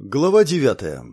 Глава девятая.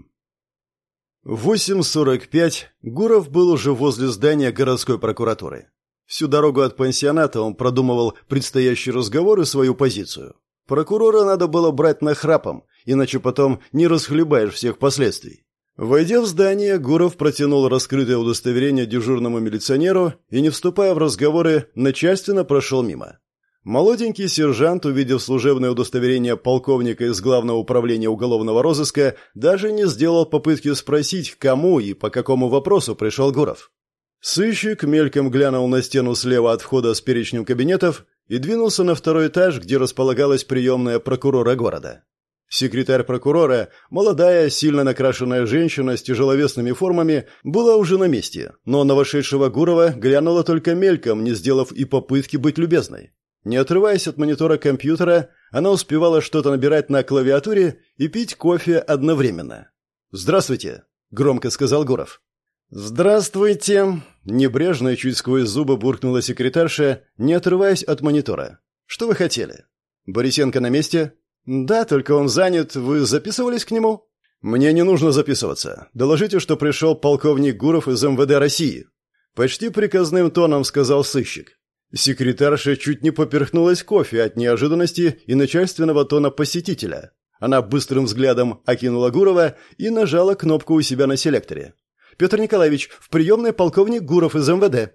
В 8.45 Гуров был уже возле здания городской прокуратуры. Всю дорогу от пансионата он продумывал предстоящий разговор и свою позицию. Прокурора надо было брать нахрапом, иначе потом не расхлебаешь всех последствий. Войдя в здание, Гуров протянул раскрытое удостоверение дежурному милиционеру и, не вступая в разговоры, начальственно прошел мимо. Молоденький сержант, увидев служебное удостоверение полковника из Главного управления уголовного розыска, даже не сделал попытки спросить, кому и по какому вопросу пришел Гуров. Сыщик мельком глянул на стену слева от входа с перечнем кабинетов и двинулся на второй этаж, где располагалась приемная прокурора города. Секретарь прокурора, молодая, сильно накрашенная женщина с тяжеловесными формами, была уже на месте, но на вошедшего Гурова глянула только мельком, не сделав и попытки быть любезной. Не отрываясь от монитора компьютера, она успевала что-то набирать на клавиатуре и пить кофе одновременно. «Здравствуйте», — громко сказал Гуров. «Здравствуйте», — небрежно и чуть сквозь зубы буркнула секретарша, не отрываясь от монитора. «Что вы хотели?» «Борисенко на месте?» «Да, только он занят. Вы записывались к нему?» «Мне не нужно записываться. Доложите, что пришел полковник Гуров из МВД России». Почти приказным тоном сказал сыщик. Секретарша чуть не поперхнулась кофе от неожиданности и начальственного тона посетителя. Она быстрым взглядом окинула Гурова и нажала кнопку у себя на селекторе. «Петр Николаевич, в приемной полковник Гуров из МВД».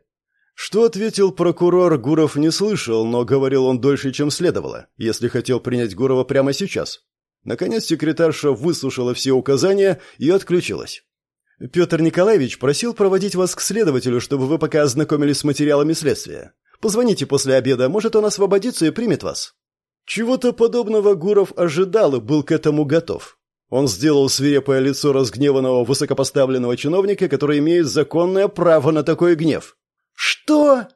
Что ответил прокурор, Гуров не слышал, но говорил он дольше, чем следовало, если хотел принять Гурова прямо сейчас. Наконец секретарша выслушала все указания и отключилась. «Петр Николаевич просил проводить вас к следователю, чтобы вы пока ознакомились с материалами следствия. Позвоните после обеда, может, он освободится и примет вас». Чего-то подобного Гуров ожидал и был к этому готов. Он сделал свирепое лицо разгневанного высокопоставленного чиновника, который имеет законное право на такой гнев. «Что?»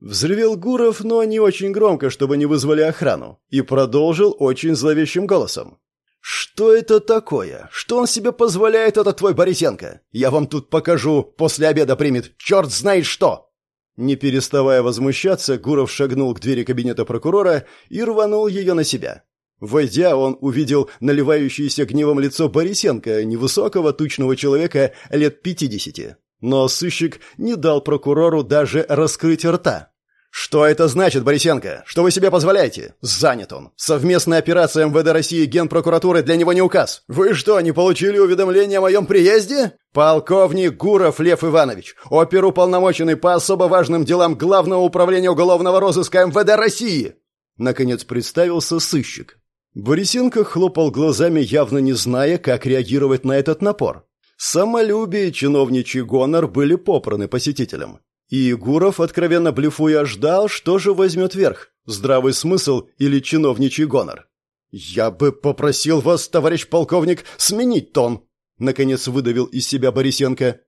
Взревел Гуров, но не очень громко, чтобы не вызвали охрану, и продолжил очень зловещим голосом. «Что это такое? Что он себе позволяет, этот твой Борисенко? Я вам тут покажу, после обеда примет, черт знает что!» Не переставая возмущаться, Гуров шагнул к двери кабинета прокурора и рванул ее на себя. Войдя, он увидел наливающееся гневом лицо Борисенко, невысокого тучного человека лет пятидесяти. Но сыщик не дал прокурору даже раскрыть рта. «Что это значит, Борисенко? Что вы себе позволяете?» «Занят он. Совместная операция МВД России и Генпрокуратуры для него не указ. Вы что, не получили уведомления о моем приезде?» «Полковник Гуров Лев Иванович, оперуполномоченный по особо важным делам Главного управления уголовного розыска МВД России!» Наконец представился сыщик. Борисенко хлопал глазами, явно не зная, как реагировать на этот напор. Самолюбие и чиновничий гонор были попраны посетителям. И Егоров, откровенно блефуя, ждал, что же возьмет верх – здравый смысл или чиновничий гонор. «Я бы попросил вас, товарищ полковник, сменить тон», – наконец выдавил из себя Борисенко.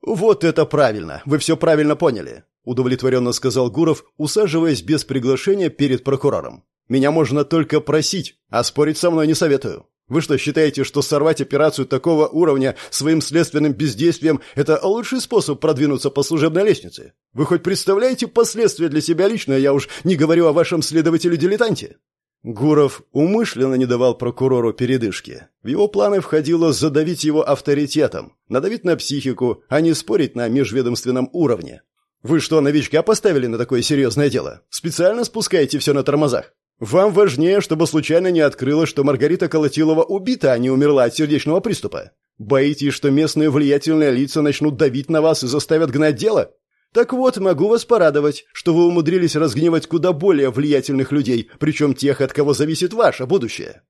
«Вот это правильно, вы все правильно поняли», – удовлетворенно сказал Гуров, усаживаясь без приглашения перед прокурором. «Меня можно только просить, а спорить со мной не советую. Вы что, считаете, что сорвать операцию такого уровня своим следственным бездействием – это лучший способ продвинуться по служебной лестнице? Вы хоть представляете последствия для себя лично, я уж не говорю о вашем следователе-дилетанте?» Гуров умышленно не давал прокурору передышки. В его планы входило задавить его авторитетом, надавить на психику, а не спорить на межведомственном уровне. «Вы что, новичка поставили на такое серьезное дело? Специально спускаете все на тормозах?» Вам важнее, чтобы случайно не открылось, что Маргарита Колотилова убита, а не умерла от сердечного приступа. Боитесь, что местные влиятельные лица начнут давить на вас и заставят гнать дело? Так вот, могу вас порадовать, что вы умудрились разгневать куда более влиятельных людей, причем тех, от кого зависит ваше будущее.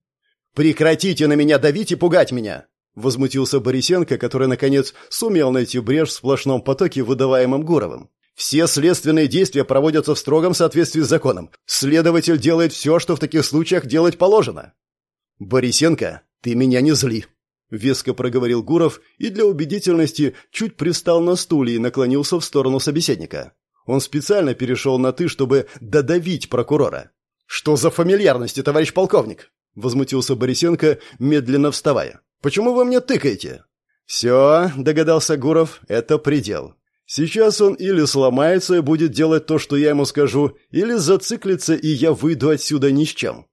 Прекратите на меня давить и пугать меня, возмутился Борисенко, который наконец сумел найти брешь в сплошном потоке, выдаваемом Гуровым. Все следственные действия проводятся в строгом соответствии с законом. Следователь делает все, что в таких случаях делать положено. Борисенко, ты меня не зли, веско проговорил Гуров и для убедительности чуть пристал на стуле и наклонился в сторону собеседника. Он специально перешел на «ты», чтобы додавить прокурора. «Что за фамильярности, товарищ полковник?» — возмутился Борисенко, медленно вставая. «Почему вы мне тыкаете?» «Все», — догадался Гуров, — «это предел. Сейчас он или сломается и будет делать то, что я ему скажу, или зациклится, и я выйду отсюда ни с чем.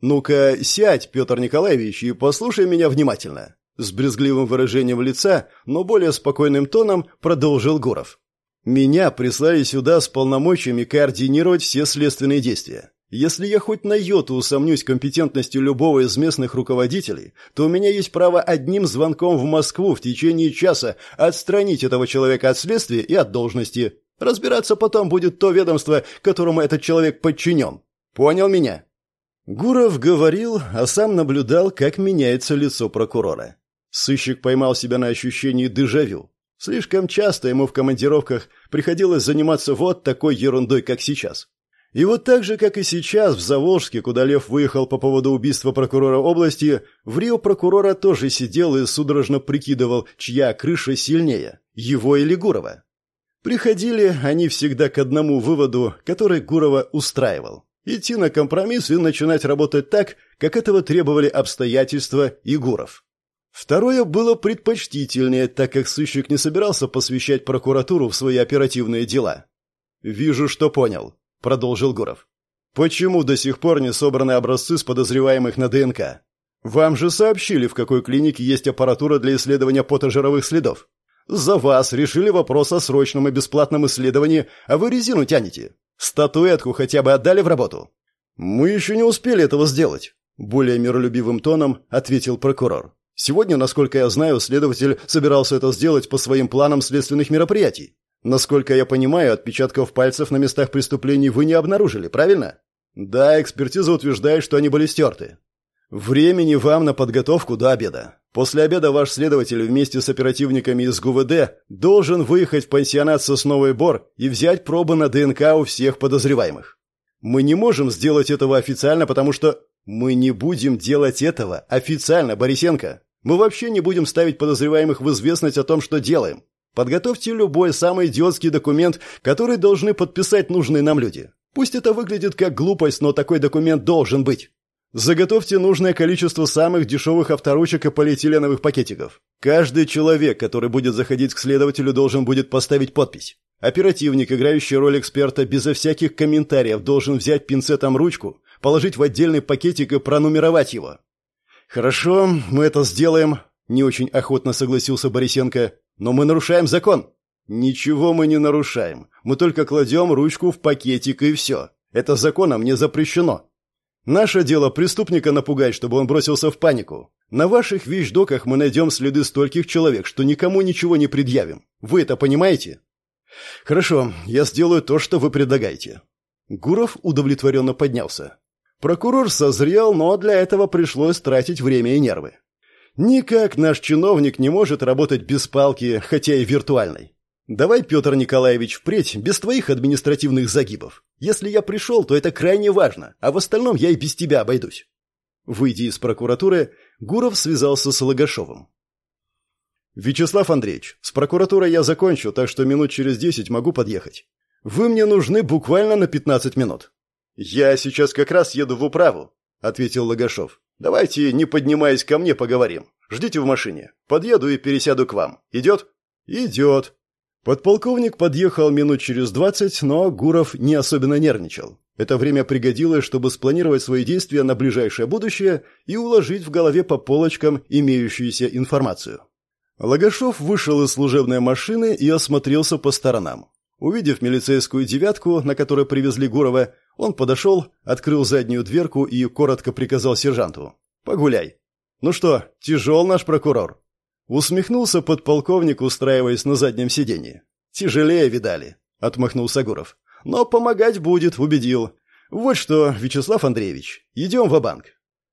«Ну-ка, сядь, Петр Николаевич, и послушай меня внимательно». С брезгливым выражением лица, но более спокойным тоном продолжил Гуров. «Меня прислали сюда с полномочиями координировать все следственные действия. Если я хоть на йоту усомнюсь в компетентности любого из местных руководителей, то у меня есть право одним звонком в Москву в течение часа отстранить этого человека от следствия и от должности. Разбираться потом будет то ведомство, которому этот человек подчинен. Понял меня?» Гуров говорил, а сам наблюдал, как меняется лицо прокурора. Сыщик поймал себя на ощущении дежавю. Слишком часто ему в командировках приходилось заниматься вот такой ерундой, как сейчас. И вот так же, как и сейчас, в Заволжске, куда Лев выехал по поводу убийства прокурора области, в Рио прокурора тоже сидел и судорожно прикидывал, чья крыша сильнее, его или Гурова. Приходили они всегда к одному выводу, который Гурова устраивал. Идти на компромисс и начинать работать так, как этого требовали обстоятельства и Гуров. Второе было предпочтительнее, так как сыщик не собирался посвящать прокуратуру в свои оперативные дела. «Вижу, что понял», — продолжил Гуров. «Почему до сих пор не собраны образцы с подозреваемых на ДНК? Вам же сообщили, в какой клинике есть аппаратура для исследования потожировых следов. За вас решили вопрос о срочном и бесплатном исследовании, а вы резину тянете. Статуэтку хотя бы отдали в работу?» «Мы еще не успели этого сделать», — более миролюбивым тоном ответил прокурор. «Сегодня, насколько я знаю, следователь собирался это сделать по своим планам следственных мероприятий. Насколько я понимаю, отпечатков пальцев на местах преступлений вы не обнаружили, правильно? Да, экспертиза утверждает, что они были стерты. Времени вам на подготовку до обеда. После обеда ваш следователь вместе с оперативниками из ГУВД должен выехать в пансионат Сосновый Бор и взять пробы на ДНК у всех подозреваемых. Мы не можем сделать этого официально, потому что... Мы не будем делать этого официально, Борисенко. Мы вообще не будем ставить подозреваемых в известность о том, что делаем. Подготовьте любой самый идиотский документ, который должны подписать нужные нам люди. Пусть это выглядит как глупость, но такой документ должен быть. Заготовьте нужное количество самых дешевых авторучек и полиэтиленовых пакетиков. Каждый человек, который будет заходить к следователю, должен будет поставить подпись. Оперативник, играющий роль эксперта, безо всяких комментариев должен взять пинцетом ручку, положить в отдельный пакетик и пронумеровать его. «Хорошо, мы это сделаем», — не очень охотно согласился Борисенко. Но мы нарушаем закон. Ничего мы не нарушаем. Мы только кладем ручку в пакетик и все. Это законом не запрещено. Наше дело преступника напугать, чтобы он бросился в панику. На ваших вещдоках мы найдем следы стольких человек, что никому ничего не предъявим. Вы это понимаете? Хорошо, я сделаю то, что вы предлагаете. Гуров удовлетворенно поднялся. Прокурор созрел, но для этого пришлось тратить время и нервы. Никак наш чиновник не может работать без палки, хотя и виртуальной. Давай, Петр Николаевич, впредь без твоих административных загибов. Если я пришел, то это крайне важно, а в остальном я и без тебя обойдусь. Выйдя из прокуратуры, Гуров связался с Логашовым. «Вячеслав Андреевич, с прокуратурой я закончу, так что минут через десять могу подъехать. Вы мне нужны буквально на пятнадцать минут». «Я сейчас как раз еду в управу», — ответил Логашов. Давайте, не поднимаясь ко мне, поговорим. Ждите в машине. Подъеду и пересяду к вам. Идет? Идет. Подполковник подъехал минут через двадцать, но Гуров не особенно нервничал. Это время пригодилось, чтобы спланировать свои действия на ближайшее будущее и уложить в голове по полочкам имеющуюся информацию. Логашов вышел из служебной машины и осмотрелся по сторонам. Увидев милицейскую девятку, на которой привезли Гурова, он подошел, открыл заднюю дверку и коротко приказал сержанту. «Погуляй». «Ну что, тяжел наш прокурор?» Усмехнулся подполковник, устраиваясь на заднем сиденье. «Тяжелее, видали», — отмахнулся Гуров. «Но помогать будет», — убедил. «Вот что, Вячеслав Андреевич, идем в банк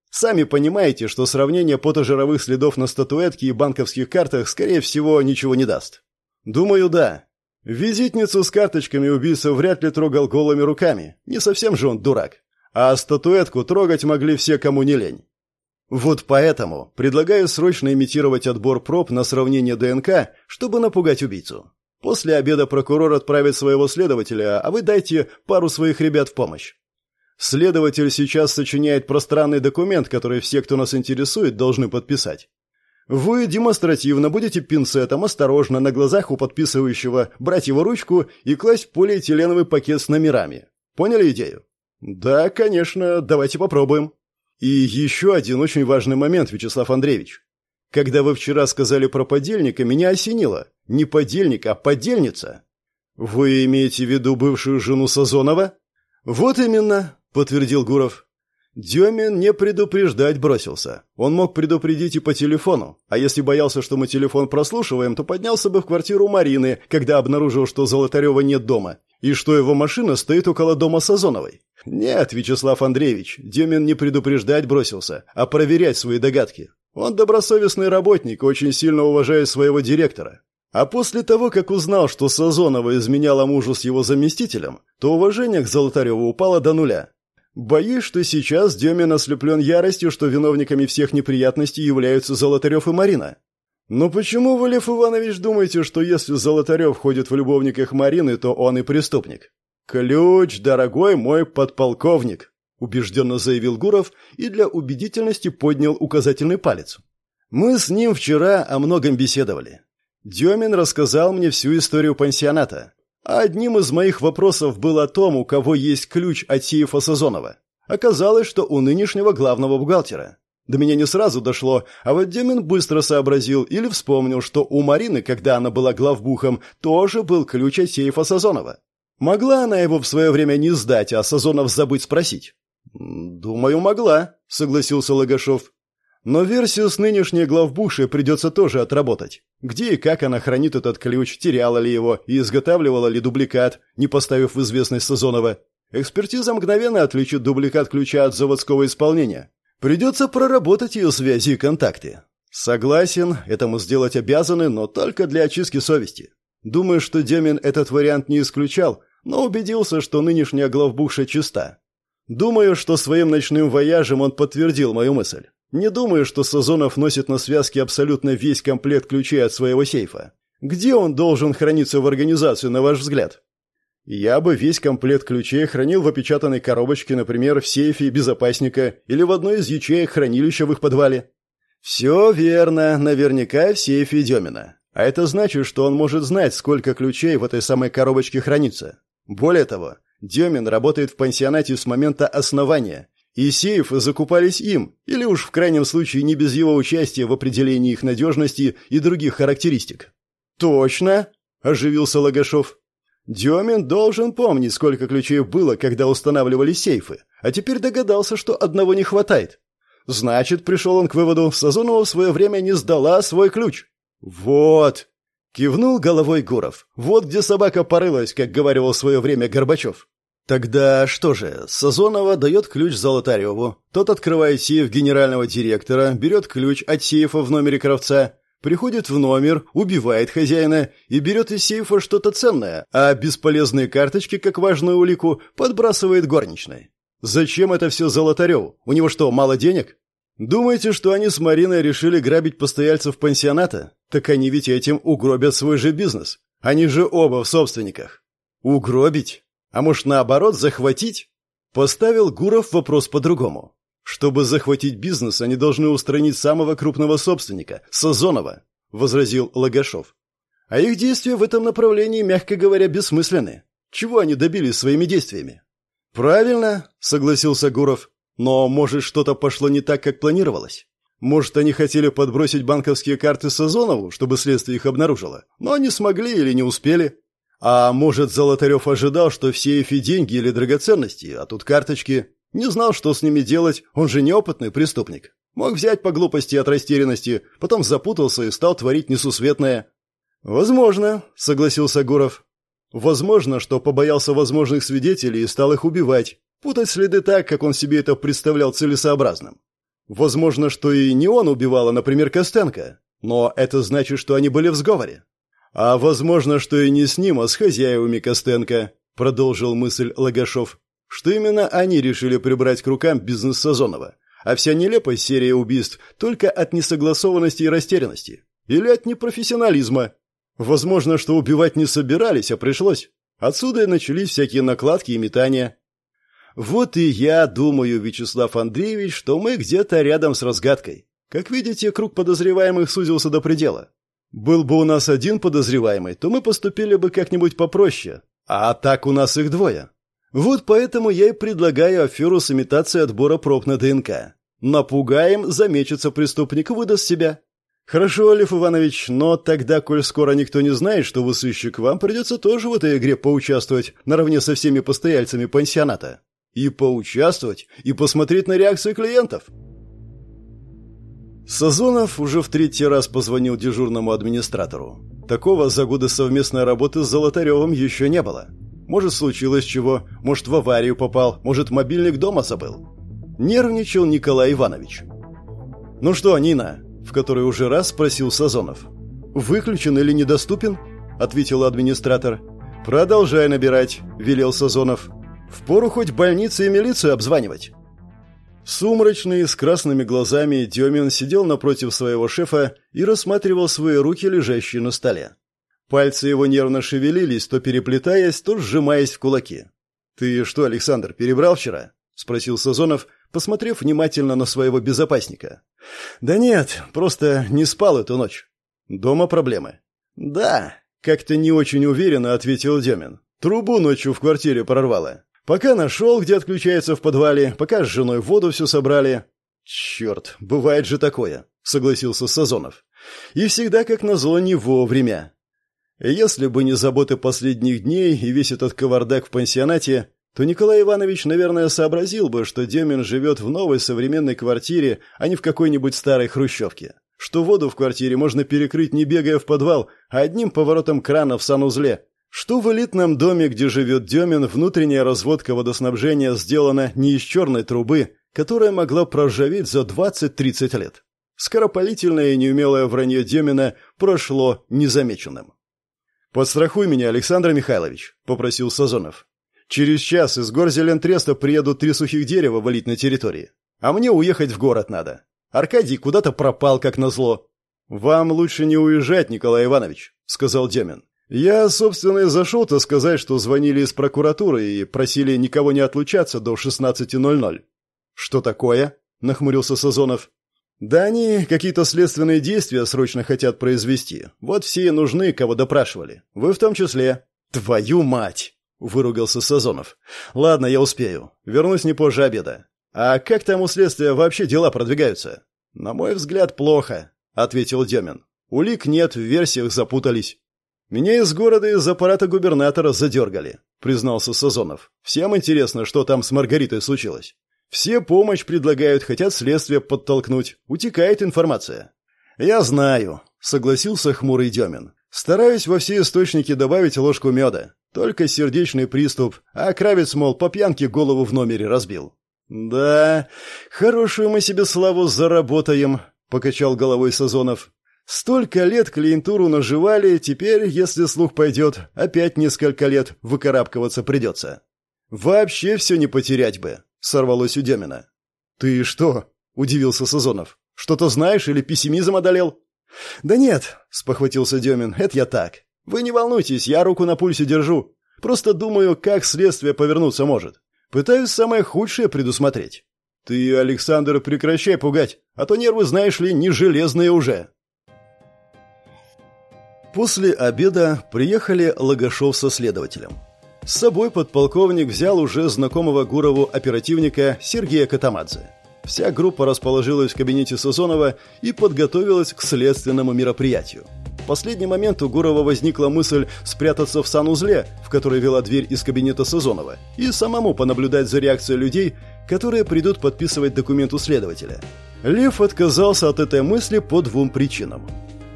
Сами понимаете, что сравнение потожировых следов на статуэтке и банковских картах, скорее всего, ничего не даст. Думаю, да. Визитницу с карточками убийца вряд ли трогал голыми руками. Не совсем же он дурак. А статуэтку трогать могли все, кому не лень. Вот поэтому предлагаю срочно имитировать отбор проб на сравнение ДНК, чтобы напугать убийцу. После обеда прокурор отправит своего следователя, а вы дайте пару своих ребят в помощь. Следователь сейчас сочиняет пространный документ, который все, кто нас интересует, должны подписать. Вы демонстративно будете пинцетом осторожно на глазах у подписывающего брать его ручку и класть полиэтиленовый пакет с номерами. Поняли идею? Да, конечно, давайте попробуем. И еще один очень важный момент, Вячеслав Андреевич. Когда вы вчера сказали про подельника, меня осенило. Не подельник, а подельница. Вы имеете в виду бывшую жену Сазонова? Вот именно, подтвердил Гуров. Демин не предупреждать бросился. Он мог предупредить и по телефону. А если боялся, что мы телефон прослушиваем, то поднялся бы в квартиру Марины, когда обнаружил, что Золотарева нет дома, и что его машина стоит около дома Сазоновой. Нет, Вячеслав Андреевич, Демин не предупреждать бросился, а проверять свои догадки. Он добросовестный работник, очень сильно уважает своего директора. А после того, как узнал, что Сазонова изменяла мужу с его заместителем, то уважение к Золотареву упало до нуля. Боюсь, что сейчас Демин ослеплен яростью, что виновниками всех неприятностей являются Золотарев и Марина. Но почему вы, Лев Иванович, думаете, что если Золотарев ходит в любовниках Марины, то он и преступник? Ключ, дорогой мой подполковник, убежденно заявил Гуров и для убедительности поднял указательный палец. Мы с ним вчера о многом беседовали. Демин рассказал мне всю историю пансионата. Одним из моих вопросов был о том, у кого есть ключ от сейфа Сазонова. Оказалось, что у нынешнего главного бухгалтера. До меня не сразу дошло, а вот Демин быстро сообразил или вспомнил, что у Марины, когда она была главбухом, тоже был ключ от сейфа Сазонова. Могла она его в свое время не сдать, а Сазонов забыть спросить? «Думаю, могла», — согласился Логашов. Но версию с нынешней главбухшей придется тоже отработать. Где и как она хранит этот ключ, теряла ли его и изготавливала ли дубликат, не поставив в известность Сазонова. Экспертиза мгновенно отличит дубликат ключа от заводского исполнения. Придется проработать ее связи и контакты. Согласен, этому сделать обязаны, но только для очистки совести. Думаю, что Демин этот вариант не исключал, но убедился, что нынешняя главбухша чиста. Думаю, что своим ночным вояжем он подтвердил мою мысль. Не думаю, что Сазонов носит на связке абсолютно весь комплект ключей от своего сейфа. Где он должен храниться в организации, на ваш взгляд? Я бы весь комплект ключей хранил в опечатанной коробочке, например, в сейфе безопасника или в одной из ячеек хранилища в их подвале. Все верно, наверняка в сейфе Демина. А это значит, что он может знать, сколько ключей в этой самой коробочке хранится. Более того, Демин работает в пансионате с момента основания и сейфы закупались им, или уж в крайнем случае не без его участия в определении их надежности и других характеристик. «Точно!» – оживился Логашов. «Демин должен помнить, сколько ключей было, когда устанавливали сейфы, а теперь догадался, что одного не хватает. Значит, пришел он к выводу, Сазонова в свое время не сдала свой ключ». «Вот!» – кивнул головой Гуров. «Вот где собака порылась, как говорил в свое время Горбачев. Тогда что же, Сазонова дает ключ Золотареву. Тот открывает сейф генерального директора, берет ключ от сейфа в номере Кравца, приходит в номер, убивает хозяина и берет из сейфа что-то ценное, а бесполезные карточки, как важную улику, подбрасывает горничной. Зачем это все Золотареву? У него что, мало денег? Думаете, что они с Мариной решили грабить постояльцев пансионата? Так они ведь этим угробят свой же бизнес. Они же оба в собственниках. Угробить? А может, наоборот, захватить? Поставил Гуров вопрос по-другому. Чтобы захватить бизнес, они должны устранить самого крупного собственника, Сазонова, возразил Лагашов. А их действия в этом направлении, мягко говоря, бессмысленны. Чего они добились своими действиями? Правильно, согласился Гуров. Но, может, что-то пошло не так, как планировалось? Может, они хотели подбросить банковские карты Сазонову, чтобы следствие их обнаружило, но не смогли или не успели? А может, Золотарев ожидал, что в сейфе деньги или драгоценности, а тут карточки? Не знал, что с ними делать, он же неопытный преступник. Мог взять по глупости от растерянности, потом запутался и стал творить несусветное. «Возможно», — согласился Гуров. «Возможно, что побоялся возможных свидетелей и стал их убивать, путать следы так, как он себе это представлял целесообразным. Возможно, что и не он убивал, а, например, Костенко. Но это значит, что они были в сговоре. «А возможно, что и не с ним, а с хозяевами Костенко», — продолжил мысль Лагашов. «Что именно они решили прибрать к рукам бизнес Сазонова, а вся нелепая серия убийств только от несогласованности и растерянности. Или от непрофессионализма. Возможно, что убивать не собирались, а пришлось. Отсюда и начались всякие накладки и метания». «Вот и я думаю, Вячеслав Андреевич, что мы где-то рядом с разгадкой. Как видите, круг подозреваемых сузился до предела. Был бы у нас один подозреваемый, то мы поступили бы как-нибудь попроще. А так у нас их двое. Вот поэтому я и предлагаю аферу с имитацией отбора проб на ДНК. Напугаем, замечется преступник, выдаст себя. Хорошо, Лев Иванович, но тогда, коль скоро никто не знает, что вы сыщик, вам придется тоже в этой игре поучаствовать наравне со всеми постояльцами пансионата. И поучаствовать, и посмотреть на реакцию клиентов. Сазонов уже в третий раз позвонил дежурному администратору. Такого за годы совместной работы с Золотаревым еще не было. Может, случилось чего, может, в аварию попал, может, мобильник дома забыл. Нервничал Николай Иванович. «Ну что, Нина?» – в который уже раз спросил Сазонов. «Выключен или недоступен?» – ответил администратор. «Продолжай набирать», – велел Сазонов. «Впору хоть больницы и милицию обзванивать». Сумрачный, с красными глазами, Демин сидел напротив своего шефа и рассматривал свои руки, лежащие на столе. Пальцы его нервно шевелились, то переплетаясь, то сжимаясь в кулаки. «Ты что, Александр, перебрал вчера?» — спросил Сазонов, посмотрев внимательно на своего безопасника. «Да нет, просто не спал эту ночь. Дома проблемы». «Да», — как-то не очень уверенно ответил Демин. «Трубу ночью в квартире прорвало. Пока нашел, где отключается в подвале, пока с женой воду все собрали. Черт, бывает же такое, согласился Сазонов. И всегда, как назло, не вовремя. Если бы не заботы последних дней и весь этот кавардак в пансионате, то Николай Иванович, наверное, сообразил бы, что Демин живет в новой современной квартире, а не в какой-нибудь старой хрущевке. Что воду в квартире можно перекрыть, не бегая в подвал, а одним поворотом крана в санузле, что в элитном доме, где живет Демин, внутренняя разводка водоснабжения сделана не из черной трубы, которая могла проржаветь за 20-30 лет. Скоропалительное и неумелое вранье Демина прошло незамеченным. «Подстрахуй меня, Александр Михайлович», — попросил Сазонов. «Через час из гор Зелентреста приедут три сухих дерева валить на территории. А мне уехать в город надо. Аркадий куда-то пропал, как назло». «Вам лучше не уезжать, Николай Иванович», — сказал Демин. «Я, собственно, и зашел-то сказать, что звонили из прокуратуры и просили никого не отлучаться до 16.00». «Что такое?» — нахмурился Сазонов. «Да они какие-то следственные действия срочно хотят произвести. Вот все и нужны, кого допрашивали. Вы в том числе». «Твою мать!» — выругался Сазонов. «Ладно, я успею. Вернусь не позже обеда. А как там у следствия вообще дела продвигаются?» «На мой взгляд, плохо», — ответил Демин. «Улик нет, в версиях запутались». «Меня из города из аппарата губернатора задергали», — признался Сазонов. «Всем интересно, что там с Маргаритой случилось. Все помощь предлагают, хотят следствие подтолкнуть. Утекает информация». «Я знаю», — согласился хмурый Демин. «Стараюсь во все источники добавить ложку меда. Только сердечный приступ, а Кравец, мол, по пьянке голову в номере разбил». «Да, хорошую мы себе славу заработаем», — покачал головой Сазонов. Столько лет клиентуру наживали, теперь, если слух пойдет, опять несколько лет выкарабкиваться придется. Вообще все не потерять бы, сорвалось у Демина. Ты что? Удивился Сазонов. Что-то знаешь или пессимизм одолел? Да нет, спохватился Демин, это я так. Вы не волнуйтесь, я руку на пульсе держу. Просто думаю, как следствие повернуться может. Пытаюсь самое худшее предусмотреть. Ты, Александр, прекращай пугать, а то нервы, знаешь ли, не железные уже. После обеда приехали Лагашов со следователем. С собой подполковник взял уже знакомого Гурову оперативника Сергея Катамадзе. Вся группа расположилась в кабинете Сазонова и подготовилась к следственному мероприятию. В последний момент у Гурова возникла мысль спрятаться в санузле, в который вела дверь из кабинета Сазонова, и самому понаблюдать за реакцией людей, которые придут подписывать документ у следователя. Лев отказался от этой мысли по двум причинам.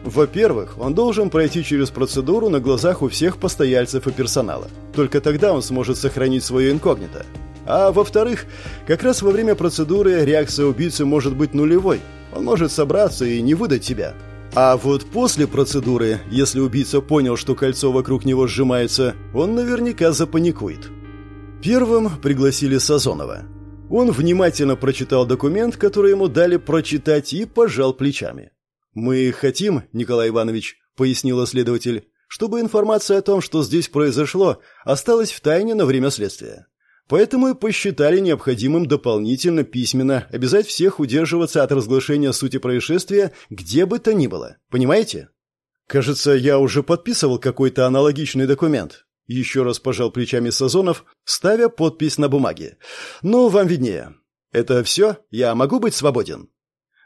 Во-первых, он должен пройти через процедуру на глазах у всех постояльцев и персонала. Только тогда он сможет сохранить свое инкогнито. А во-вторых, как раз во время процедуры реакция убийцы может быть нулевой. Он может собраться и не выдать себя. А вот после процедуры, если убийца понял, что кольцо вокруг него сжимается, он наверняка запаникует. Первым пригласили Сазонова. Он внимательно прочитал документ, который ему дали прочитать, и пожал плечами. «Мы хотим, Николай Иванович», — пояснила следователь, «чтобы информация о том, что здесь произошло, осталась в тайне на время следствия. Поэтому и посчитали необходимым дополнительно письменно обязать всех удерживаться от разглашения сути происшествия где бы то ни было. Понимаете? Кажется, я уже подписывал какой-то аналогичный документ. Еще раз пожал плечами Сазонов, ставя подпись на бумаге. Но вам виднее. «Это все? Я могу быть свободен?»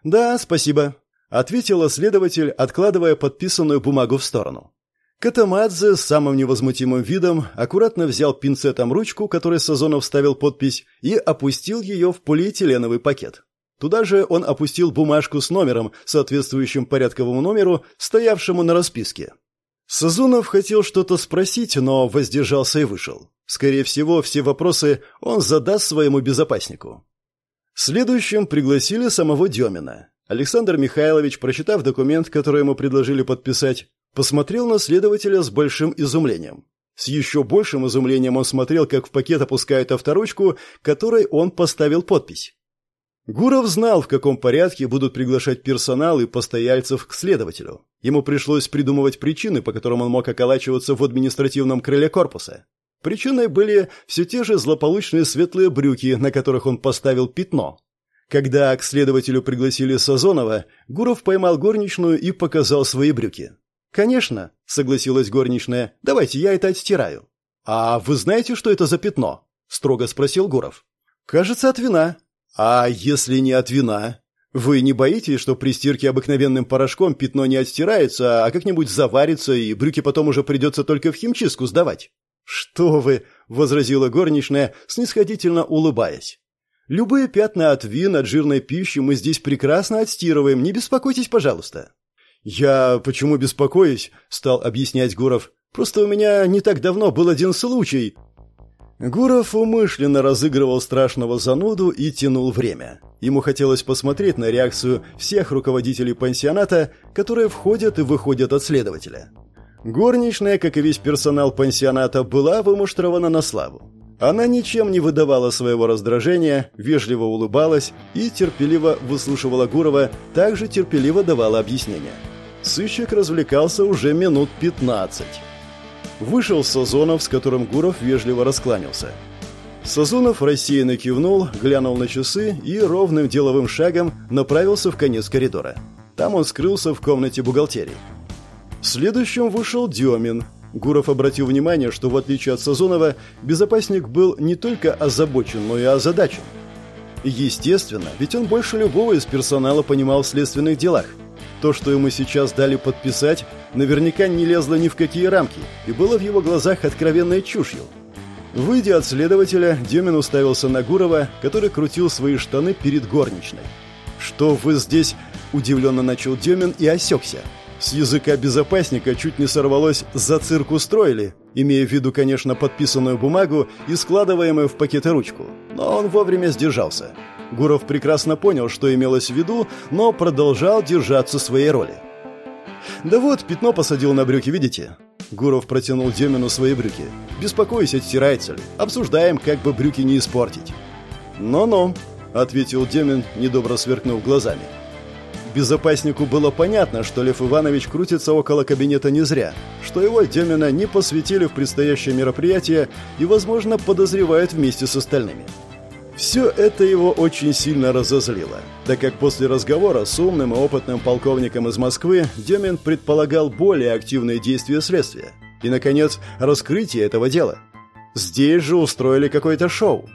«Да, спасибо», — ответила следователь, откладывая подписанную бумагу в сторону. Катамадзе с самым невозмутимым видом аккуратно взял пинцетом ручку, которой Сазонов вставил подпись, и опустил ее в полиэтиленовый пакет. Туда же он опустил бумажку с номером, соответствующим порядковому номеру, стоявшему на расписке. Сазонов хотел что-то спросить, но воздержался и вышел. Скорее всего, все вопросы он задаст своему безопаснику. Следующим пригласили самого Демина. Александр Михайлович, прочитав документ, который ему предложили подписать, посмотрел на следователя с большим изумлением. С еще большим изумлением он смотрел, как в пакет опускают авторучку, которой он поставил подпись. Гуров знал, в каком порядке будут приглашать персонал и постояльцев к следователю. Ему пришлось придумывать причины, по которым он мог околачиваться в административном крыле корпуса. Причиной были все те же злополучные светлые брюки, на которых он поставил пятно. Когда к следователю пригласили Сазонова, Гуров поймал горничную и показал свои брюки. «Конечно», — согласилась горничная, — «давайте я это отстираю». «А вы знаете, что это за пятно?» — строго спросил Гуров. «Кажется, от вина». «А если не от вина?» «Вы не боитесь, что при стирке обыкновенным порошком пятно не отстирается, а как-нибудь заварится, и брюки потом уже придется только в химчистку сдавать?» «Что вы!» — возразила горничная, снисходительно улыбаясь. «Любые пятна от вин, от жирной пищи мы здесь прекрасно отстирываем, не беспокойтесь, пожалуйста». «Я почему беспокоюсь?» – стал объяснять Гуров. «Просто у меня не так давно был один случай». Гуров умышленно разыгрывал страшного зануду и тянул время. Ему хотелось посмотреть на реакцию всех руководителей пансионата, которые входят и выходят от следователя. Горничная, как и весь персонал пансионата, была вымуштрована на славу. Она ничем не выдавала своего раздражения, вежливо улыбалась и терпеливо выслушивала Гурова, также терпеливо давала объяснения. Сыщик развлекался уже минут пятнадцать. Вышел Сазонов, с которым Гуров вежливо раскланялся. Сазонов рассеянно кивнул, глянул на часы и ровным деловым шагом направился в конец коридора. Там он скрылся в комнате бухгалтерии. Следующим вышел Демин. Гуров обратил внимание, что в отличие от Сазонова, безопасник был не только озабочен, но и озадачен. Естественно, ведь он больше любого из персонала понимал в следственных делах – то, что ему сейчас дали подписать, наверняка не лезло ни в какие рамки и было в его глазах откровенной чушью. Выйдя от следователя, Демин уставился на Гурова, который крутил свои штаны перед горничной. «Что вы здесь?» – удивленно начал Демин и осекся. С языка безопасника чуть не сорвалось «за цирк устроили», имея в виду, конечно, подписанную бумагу и складываемую в пакеты ручку. Но он вовремя сдержался. Гуров прекрасно понял, что имелось в виду, но продолжал держаться своей роли. «Да вот, пятно посадил на брюки, видите?» Гуров протянул Демину свои брюки. «Беспокоюсь, отстирается ли. Обсуждаем, как бы брюки не испортить». «Ну-ну», — ответил Демин, недобро сверкнув глазами. Безопаснику было понятно, что Лев Иванович крутится около кабинета не зря, что его Демина не посвятили в предстоящее мероприятие и, возможно, подозревают вместе с остальными. Все это его очень сильно разозлило, так как после разговора с умным и опытным полковником из Москвы Демин предполагал более активные действия следствия и, наконец, раскрытие этого дела. Здесь же устроили какое-то шоу.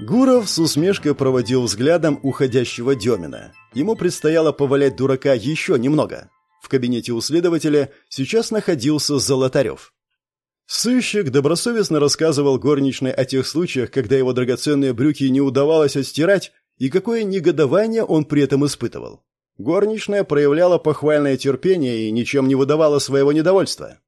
Гуров с усмешкой проводил взглядом уходящего Демина. Ему предстояло повалять дурака еще немного. В кабинете у следователя сейчас находился Золотарев. Сыщик добросовестно рассказывал горничной о тех случаях, когда его драгоценные брюки не удавалось отстирать, и какое негодование он при этом испытывал. Горничная проявляла похвальное терпение и ничем не выдавала своего недовольства.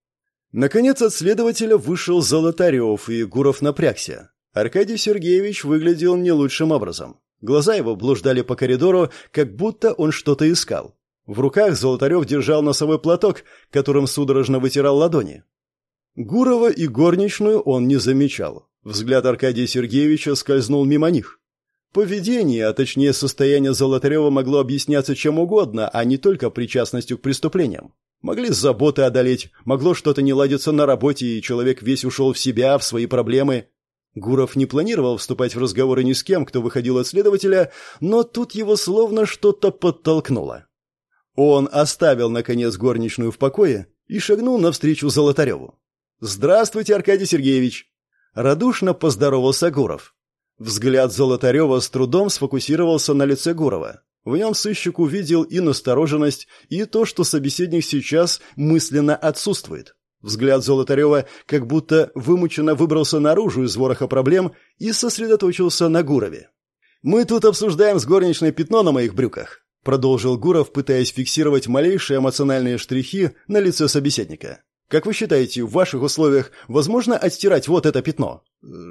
Наконец от следователя вышел Золотарев, и Гуров напрягся. Аркадий Сергеевич выглядел не лучшим образом. Глаза его блуждали по коридору, как будто он что-то искал. В руках Золотарев держал носовой платок, которым судорожно вытирал ладони. Гурова и горничную он не замечал. Взгляд Аркадия Сергеевича скользнул мимо них. Поведение, а точнее состояние Золотарева могло объясняться чем угодно, а не только причастностью к преступлениям. Могли заботы одолеть, могло что-то не ладиться на работе, и человек весь ушел в себя, в свои проблемы. Гуров не планировал вступать в разговоры ни с кем, кто выходил от следователя, но тут его словно что-то подтолкнуло. Он оставил, наконец, горничную в покое и шагнул навстречу Золотареву. «Здравствуйте, Аркадий Сергеевич!» Радушно поздоровался Гуров. Взгляд Золотарева с трудом сфокусировался на лице Гурова. В нем сыщик увидел и настороженность, и то, что собеседник сейчас мысленно отсутствует. Взгляд Золотарева как будто вымученно выбрался наружу из вороха проблем и сосредоточился на Гурове. «Мы тут обсуждаем с горничной пятно на моих брюках», продолжил Гуров, пытаясь фиксировать малейшие эмоциональные штрихи на лице собеседника. «Как вы считаете, в ваших условиях возможно отстирать вот это пятно?»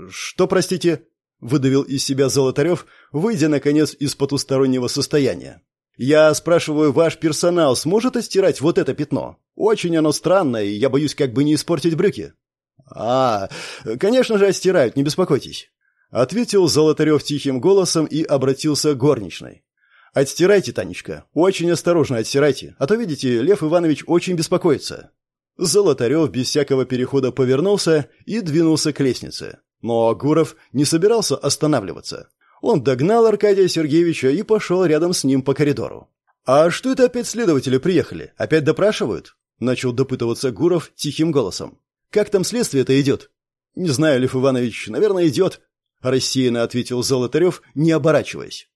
«Что, простите?» выдавил из себя Золотарев, выйдя, наконец, из потустороннего состояния. «Я спрашиваю, ваш персонал сможет отстирать вот это пятно? Очень оно странное, и я боюсь как бы не испортить брюки». «А, конечно же, отстирают, не беспокойтесь», — ответил Золотарев тихим голосом и обратился к горничной. «Отстирайте, Танечка, очень осторожно отстирайте, а то, видите, Лев Иванович очень беспокоится». Золотарев без всякого перехода повернулся и двинулся к лестнице. Но Гуров не собирался останавливаться. Он догнал Аркадия Сергеевича и пошел рядом с ним по коридору. «А что это опять следователи приехали? Опять допрашивают?» Начал допытываться Гуров тихим голосом. «Как там следствие-то идет?» «Не знаю, Лев Иванович, наверное, идет», — рассеянно ответил Золотарев, не оборачиваясь.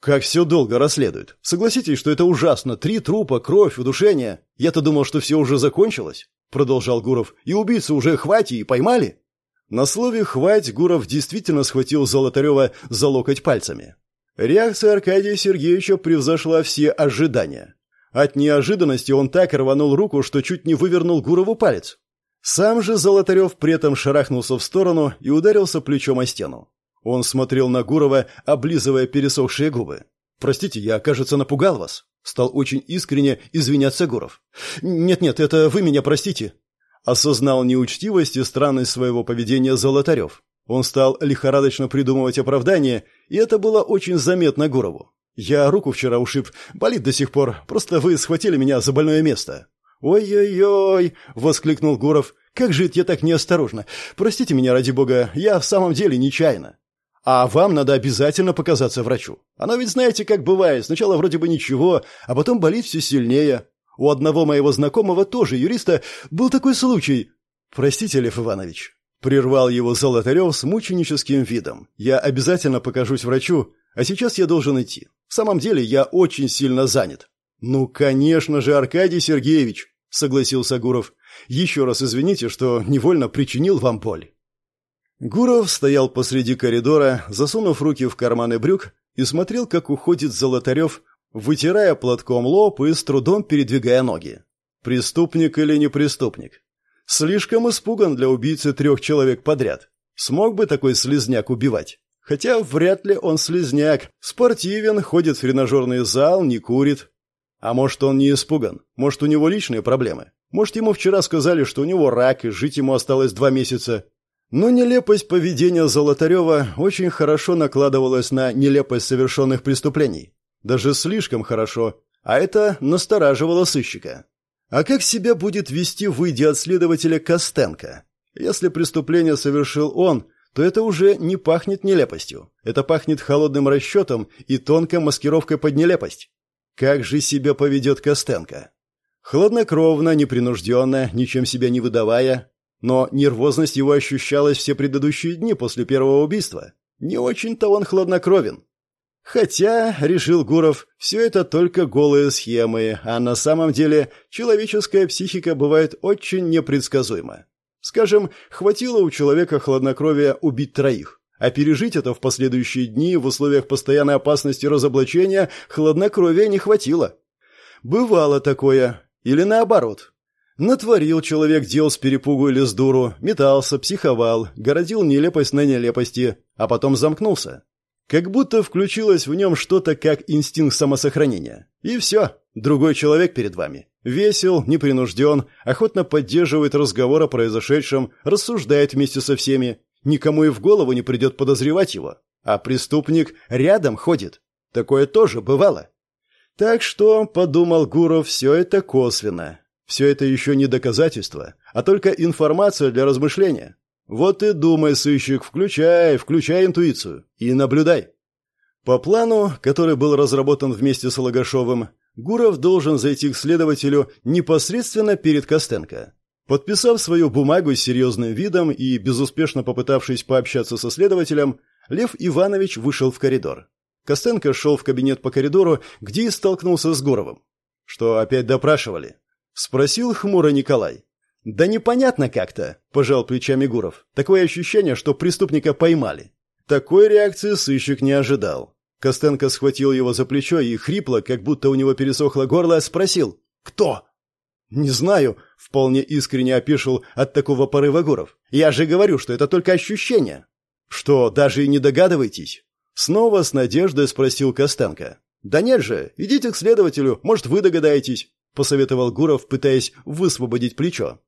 «Как все долго расследуют. Согласитесь, что это ужасно. Три трупа, кровь, удушение. Я-то думал, что все уже закончилось», — продолжал Гуров. «И убийцу уже хватит и поймали?» На слове «хвать» Гуров действительно схватил Золотарева за локоть пальцами. Реакция Аркадия Сергеевича превзошла все ожидания. От неожиданности он так рванул руку, что чуть не вывернул Гурову палец. Сам же Золотарев при этом шарахнулся в сторону и ударился плечом о стену. Он смотрел на Гурова, облизывая пересохшие губы. «Простите, я, кажется, напугал вас», — стал очень искренне извиняться Гуров. «Нет-нет, это вы меня простите», Осознал неучтивость и странность своего поведения Золотарев. Он стал лихорадочно придумывать оправдание, и это было очень заметно Гурову. «Я руку вчера ушиб, болит до сих пор, просто вы схватили меня за больное место». «Ой-ой-ой!» — воскликнул Гуров. «Как же я так неосторожно! Простите меня, ради бога, я в самом деле нечаянно. А вам надо обязательно показаться врачу. Оно ведь знаете, как бывает, сначала вроде бы ничего, а потом болит все сильнее. У одного моего знакомого, тоже юриста, был такой случай. Простите, Лев Иванович. Прервал его Золотарев с мученическим видом. Я обязательно покажусь врачу, а сейчас я должен идти. В самом деле, я очень сильно занят. Ну, конечно же, Аркадий Сергеевич, согласился Гуров. Еще раз извините, что невольно причинил вам боль. Гуров стоял посреди коридора, засунув руки в карманы брюк и смотрел, как уходит Золотарев, вытирая платком лоб и с трудом передвигая ноги. Преступник или не преступник? Слишком испуган для убийцы трех человек подряд. Смог бы такой слезняк убивать? Хотя вряд ли он слезняк. Спортивен, ходит в тренажерный зал, не курит. А может, он не испуган? Может, у него личные проблемы? Может, ему вчера сказали, что у него рак, и жить ему осталось два месяца? Но нелепость поведения Золотарева очень хорошо накладывалась на нелепость совершенных преступлений. Даже слишком хорошо, а это настораживало сыщика. А как себя будет вести, выйдя от следователя Костенко? Если преступление совершил он, то это уже не пахнет нелепостью. Это пахнет холодным расчетом и тонкой маскировкой под нелепость. Как же себя поведет Костенко? Хладнокровно, непринужденно, ничем себя не выдавая. Но нервозность его ощущалась все предыдущие дни после первого убийства. Не очень-то он хладнокровен. Хотя, решил Гуров, все это только голые схемы, а на самом деле человеческая психика бывает очень непредсказуема. Скажем, хватило у человека хладнокровия убить троих, а пережить это в последующие дни в условиях постоянной опасности разоблачения хладнокровия не хватило. Бывало такое. Или наоборот. Натворил человек дел с перепугу или с дуру, метался, психовал, городил нелепость на нелепости, а потом замкнулся. Как будто включилось в нем что-то как инстинкт самосохранения. И все, другой человек перед вами. Весел, непринужден, охотно поддерживает разговор о произошедшем, рассуждает вместе со всеми. Никому и в голову не придет подозревать его. А преступник рядом ходит. Такое тоже бывало. Так что, подумал Гуров, все это косвенно. Все это еще не доказательство, а только информация для размышления. Вот и думай, сыщик, включай, включай интуицию и наблюдай. По плану, который был разработан вместе с Логашовым, Гуров должен зайти к следователю непосредственно перед Костенко. Подписав свою бумагу с серьезным видом и безуспешно попытавшись пообщаться со следователем, Лев Иванович вышел в коридор. Костенко шел в кабинет по коридору, где и столкнулся с Гуровым. «Что, опять допрашивали?» — спросил хмуро Николай. «Да непонятно как-то», — пожал плечами Гуров. «Такое ощущение, что преступника поймали». Такой реакции сыщик не ожидал. Костенко схватил его за плечо и хрипло, как будто у него пересохло горло, спросил «Кто?». «Не знаю», — вполне искренне опешил от такого порыва Гуров. «Я же говорю, что это только ощущение». «Что, даже и не догадываетесь?» Снова с надеждой спросил Костенко. «Да нет же, идите к следователю, может, вы догадаетесь», — посоветовал Гуров, пытаясь высвободить плечо.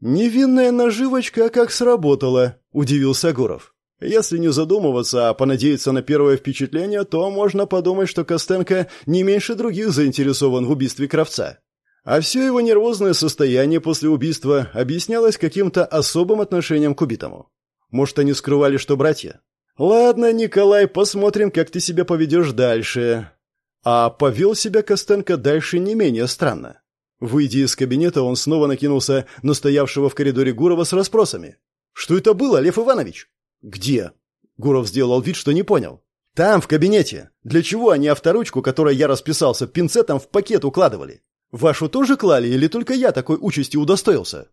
«Невинная наживочка как сработала», — удивился Гуров. Если не задумываться, а понадеяться на первое впечатление, то можно подумать, что Костенко не меньше других заинтересован в убийстве Кравца. А все его нервозное состояние после убийства объяснялось каким-то особым отношением к убитому. Может, они скрывали, что братья? Ладно, Николай, посмотрим, как ты себя поведешь дальше. А повел себя Костенко дальше не менее странно. Выйдя из кабинета, он снова накинулся на стоявшего в коридоре Гурова с расспросами. «Что это было, Лев Иванович?» «Где?» Гуров сделал вид, что не понял. «Там, в кабинете. Для чего они авторучку, которой я расписался, пинцетом в пакет укладывали? Вашу тоже клали или только я такой участи удостоился?»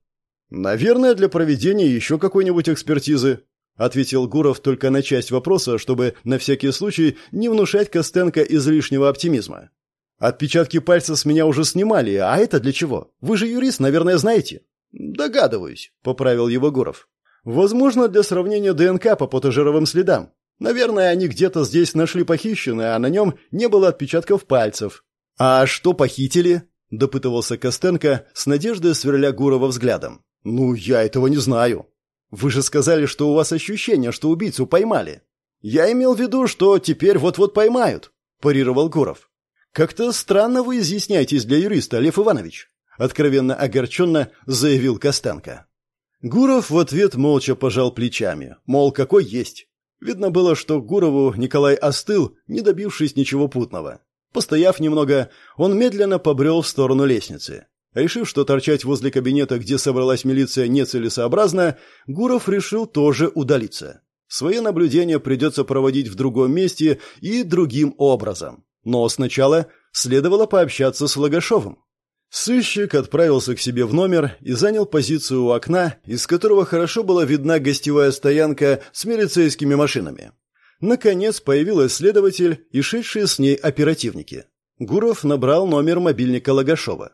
«Наверное, для проведения еще какой-нибудь экспертизы», — ответил Гуров только на часть вопроса, чтобы на всякий случай не внушать Костенко излишнего оптимизма. «Отпечатки пальцев с меня уже снимали, а это для чего? Вы же юрист, наверное, знаете». «Догадываюсь», — поправил его Гуров. Возможно, для сравнения ДНК по потожировым следам. Наверное, они где-то здесь нашли похищенное, а на нем не было отпечатков пальцев. «А что похитили?» – допытывался Костенко, с надеждой сверля Гурова взглядом. «Ну, я этого не знаю. Вы же сказали, что у вас ощущение, что убийцу поймали». «Я имел в виду, что теперь вот-вот поймают», – парировал Гуров. «Как-то странно вы изъясняетесь для юриста, Лев Иванович», – откровенно огорченно заявил Костенко. Гуров в ответ молча пожал плечами, мол, какой есть. Видно было, что Гурову Николай остыл, не добившись ничего путного. Постояв немного, он медленно побрел в сторону лестницы. Решив, что торчать возле кабинета, где собралась милиция, нецелесообразно, Гуров решил тоже удалиться. Свои наблюдения придется проводить в другом месте и другим образом. Но сначала следовало пообщаться с Логашовым. Сыщик отправился к себе в номер и занял позицию у окна, из которого хорошо была видна гостевая стоянка с милицейскими машинами. Наконец появилась следователь и шедшие с ней оперативники. Гуров набрал номер мобильника Логашова.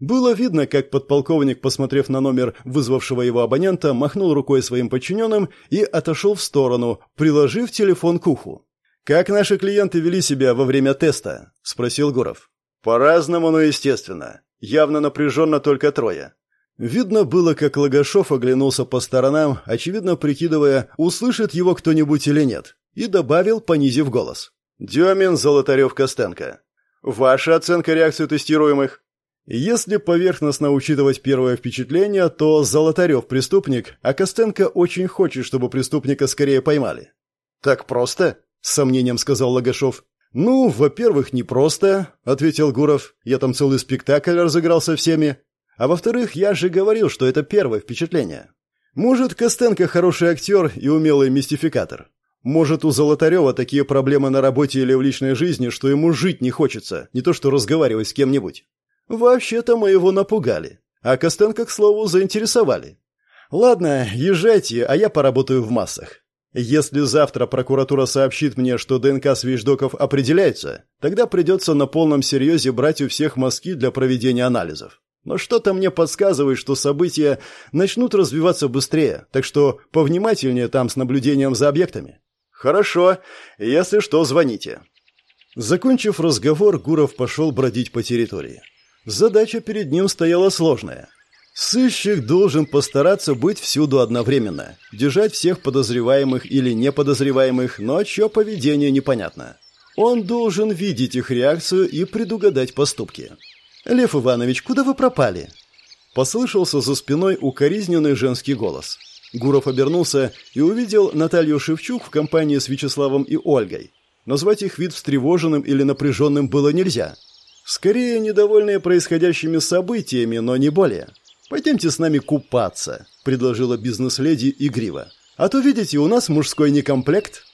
Было видно, как подполковник, посмотрев на номер вызвавшего его абонента, махнул рукой своим подчиненным и отошел в сторону, приложив телефон к уху. «Как наши клиенты вели себя во время теста?» – спросил Гуров. «По-разному, но естественно. Явно напряженно только трое. Видно было, как Логашов оглянулся по сторонам, очевидно прикидывая, услышит его кто-нибудь или нет, и добавил, понизив голос. «Демин, Золотарев, Костенко. Ваша оценка реакции тестируемых?» Если поверхностно учитывать первое впечатление, то Золотарев преступник, а Костенко очень хочет, чтобы преступника скорее поймали. «Так просто?» — с сомнением сказал Логашов. «Ну, во-первых, непросто», — ответил Гуров. «Я там целый спектакль разыграл со всеми. А во-вторых, я же говорил, что это первое впечатление. Может, Костенко хороший актер и умелый мистификатор. Может, у Золотарева такие проблемы на работе или в личной жизни, что ему жить не хочется, не то что разговаривать с кем-нибудь. Вообще-то мы его напугали. А Костенко, к слову, заинтересовали. Ладно, езжайте, а я поработаю в массах. Если завтра прокуратура сообщит мне, что ДНК с вещдоков определяется, тогда придется на полном серьезе брать у всех мазки для проведения анализов. Но что-то мне подсказывает, что события начнут развиваться быстрее, так что повнимательнее там с наблюдением за объектами. Хорошо, если что, звоните. Закончив разговор, Гуров пошел бродить по территории. Задача перед ним стояла сложная – Сыщик должен постараться быть всюду одновременно, держать всех подозреваемых или неподозреваемых, но чье поведение непонятно. Он должен видеть их реакцию и предугадать поступки. «Лев Иванович, куда вы пропали?» Послышался за спиной укоризненный женский голос. Гуров обернулся и увидел Наталью Шевчук в компании с Вячеславом и Ольгой. Назвать их вид встревоженным или напряженным было нельзя. Скорее, недовольные происходящими событиями, но не более. «Пойдемте с нами купаться», — предложила бизнес-леди игриво. «А то, видите, у нас мужской некомплект».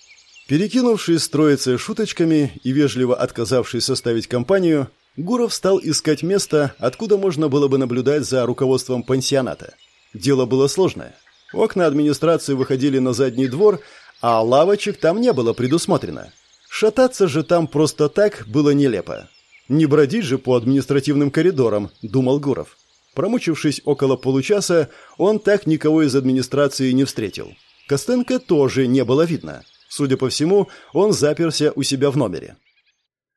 Перекинувшись троицей шуточками и вежливо отказавшись составить компанию, Гуров стал искать место, откуда можно было бы наблюдать за руководством пансионата. Дело было сложное. Окна администрации выходили на задний двор, а лавочек там не было предусмотрено. Шататься же там просто так было нелепо. Не бродить же по административным коридорам, думал Гуров. Промучившись около получаса, он так никого из администрации не встретил. Костенко тоже не было видно. Судя по всему, он заперся у себя в номере.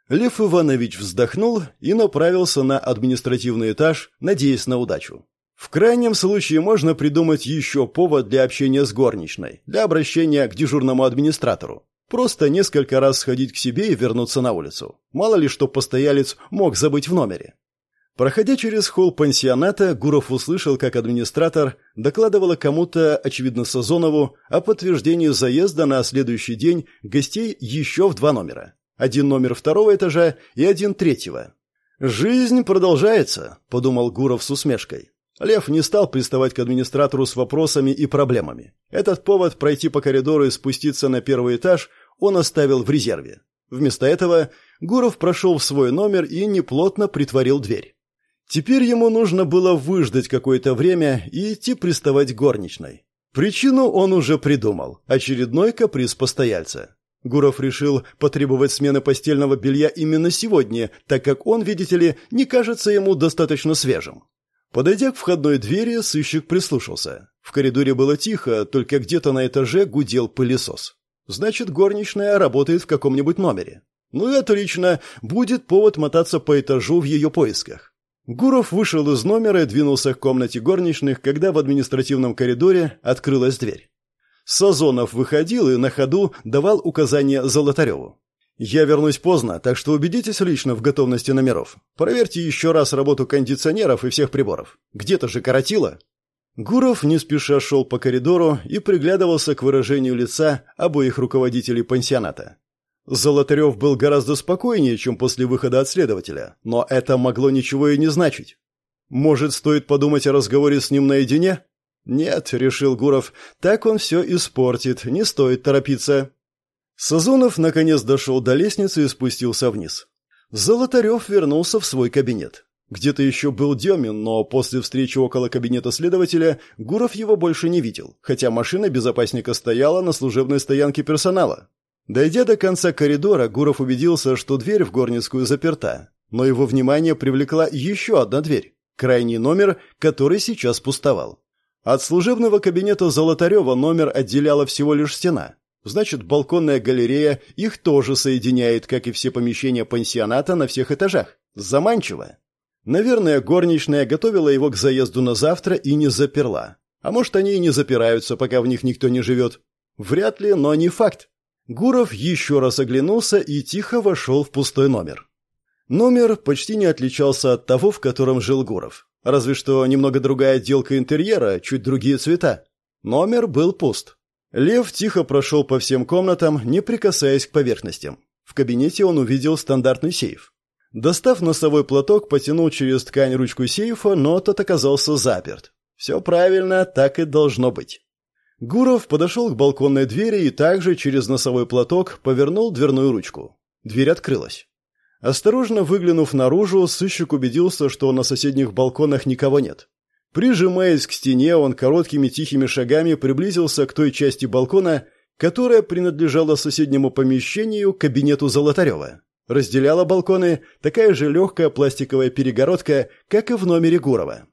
Лев Иванович вздохнул и направился на административный этаж, надеясь на удачу. В крайнем случае можно придумать еще повод для общения с горничной, для обращения к дежурному администратору. Просто несколько раз сходить к себе и вернуться на улицу. Мало ли что постоялец мог забыть в номере. Проходя через холл пансионата, Гуров услышал, как администратор докладывала кому-то, очевидно Сазонову, о подтверждении заезда на следующий день гостей еще в два номера. Один номер второго этажа и один третьего. «Жизнь продолжается», — подумал Гуров с усмешкой. Лев не стал приставать к администратору с вопросами и проблемами. Этот повод пройти по коридору и спуститься на первый этаж он оставил в резерве. Вместо этого Гуров прошел в свой номер и неплотно притворил дверь. Теперь ему нужно было выждать какое-то время и идти приставать горничной. Причину он уже придумал – очередной каприз постояльца. Гуров решил потребовать смены постельного белья именно сегодня, так как он, видите ли, не кажется ему достаточно свежим. Подойдя к входной двери, сыщик прислушался. В коридоре было тихо, только где-то на этаже гудел пылесос. Значит, горничная работает в каком-нибудь номере. Ну и отлично, будет повод мотаться по этажу в ее поисках. Гуров вышел из номера и двинулся к комнате горничных, когда в административном коридоре открылась дверь. Сазонов выходил и на ходу давал указания Золотареву. «Я вернусь поздно, так что убедитесь лично в готовности номеров. Проверьте еще раз работу кондиционеров и всех приборов. Где-то же коротило». Гуров не спеша шел по коридору и приглядывался к выражению лица обоих руководителей пансионата. Золотарев был гораздо спокойнее, чем после выхода от следователя, но это могло ничего и не значить. Может, стоит подумать о разговоре с ним наедине? Нет, решил Гуров, так он все испортит, не стоит торопиться. Сазонов наконец дошел до лестницы и спустился вниз. Золотарев вернулся в свой кабинет. Где-то еще был Демин, но после встречи около кабинета следователя Гуров его больше не видел, хотя машина безопасника стояла на служебной стоянке персонала. Дойдя до конца коридора, Гуров убедился, что дверь в горницкую заперта, но его внимание привлекла еще одна дверь, крайний номер, который сейчас пустовал. От служебного кабинета Золотарева номер отделяла всего лишь стена. Значит, балконная галерея их тоже соединяет, как и все помещения пансионата на всех этажах. Заманчиво. Наверное, горничная готовила его к заезду на завтра и не заперла. А может, они и не запираются, пока в них никто не живет. Вряд ли, но не факт. Гуров еще раз оглянулся и тихо вошел в пустой номер. Номер почти не отличался от того, в котором жил Гуров. Разве что немного другая отделка интерьера, чуть другие цвета. Номер был пуст. Лев тихо прошел по всем комнатам, не прикасаясь к поверхностям. В кабинете он увидел стандартный сейф. Достав носовой платок, потянул через ткань ручку сейфа, но тот оказался заперт. Все правильно, так и должно быть. Гуров подошел к балконной двери и также через носовой платок повернул дверную ручку. Дверь открылась. Осторожно выглянув наружу, сыщик убедился, что на соседних балконах никого нет. Прижимаясь к стене, он короткими тихими шагами приблизился к той части балкона, которая принадлежала соседнему помещению кабинету Золотарева. Разделяла балконы такая же легкая пластиковая перегородка, как и в номере Гурова.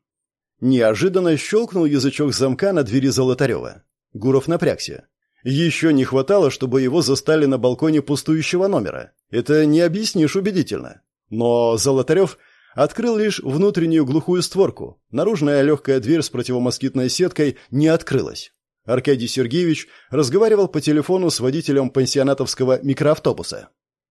Неожиданно щелкнул язычок замка на двери Золотарева. Гуров напрягся. Еще не хватало, чтобы его застали на балконе пустующего номера. Это не объяснишь убедительно. Но Золотарев открыл лишь внутреннюю глухую створку. Наружная легкая дверь с противомоскитной сеткой не открылась. Аркадий Сергеевич разговаривал по телефону с водителем пансионатовского микроавтобуса.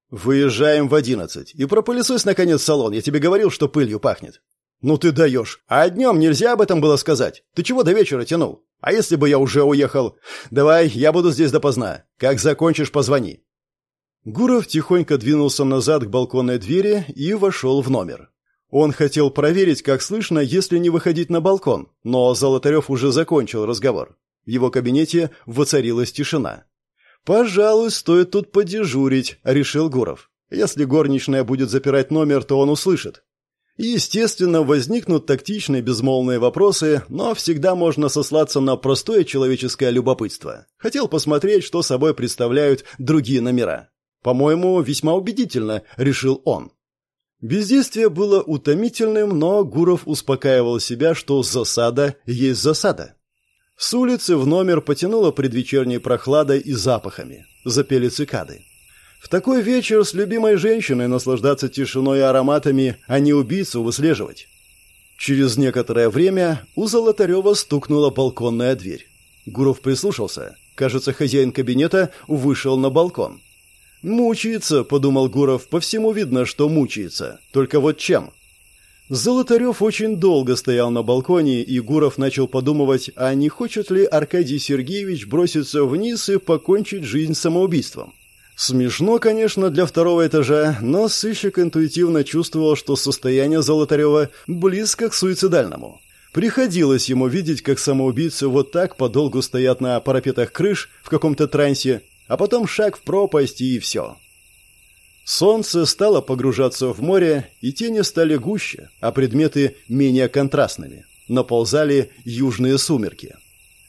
«Выезжаем в одиннадцать. И пропылесось, наконец, салон. Я тебе говорил, что пылью пахнет». «Ну ты даешь. А днем нельзя об этом было сказать. Ты чего до вечера тянул?» А если бы я уже уехал? Давай, я буду здесь допоздна. Как закончишь, позвони. Гуров тихонько двинулся назад к балконной двери и вошел в номер. Он хотел проверить, как слышно, если не выходить на балкон, но Золотарев уже закончил разговор. В его кабинете воцарилась тишина. «Пожалуй, стоит тут подежурить», — решил Гуров. «Если горничная будет запирать номер, то он услышит. Естественно, возникнут тактичные безмолвные вопросы, но всегда можно сослаться на простое человеческое любопытство. Хотел посмотреть, что собой представляют другие номера. По-моему, весьма убедительно, решил он. Бездействие было утомительным, но Гуров успокаивал себя, что засада есть засада. С улицы в номер потянуло предвечерней прохладой и запахами. Запели цикады. В такой вечер с любимой женщиной наслаждаться тишиной и ароматами, а не убийцу выслеживать. Через некоторое время у Золотарева стукнула балконная дверь. Гуров прислушался. Кажется, хозяин кабинета вышел на балкон. «Мучается», — подумал Гуров, — «по всему видно, что мучается. Только вот чем?» Золотарев очень долго стоял на балконе, и Гуров начал подумывать, а не хочет ли Аркадий Сергеевич броситься вниз и покончить жизнь самоубийством. Смешно, конечно, для второго этажа, но сыщик интуитивно чувствовал, что состояние Золотарева близко к суицидальному. Приходилось ему видеть, как самоубийцы вот так подолгу стоят на парапетах крыш в каком-то трансе, а потом шаг в пропасть и все. Солнце стало погружаться в море, и тени стали гуще, а предметы менее контрастными. Наползали южные сумерки.